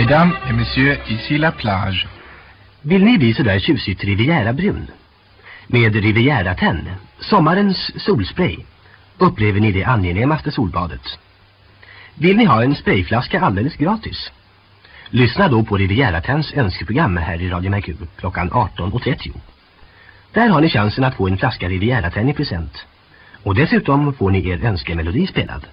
Mesdames et messieurs, ici la plage. Vill ni bli sådär tjusigt Riviera-brun? Med Riviera-Tenn, sommarens solspray, upplever ni det angenämaste solbadet. Vill ni ha en sprayflaska alldeles gratis? Lyssna då på Riviera-Tenns önskeprogram här i Radio Merkur klockan 18.30. Där har ni chansen att få en flaska Riviera-Tenn i present. Och dessutom får ni er önskemelodi spelad.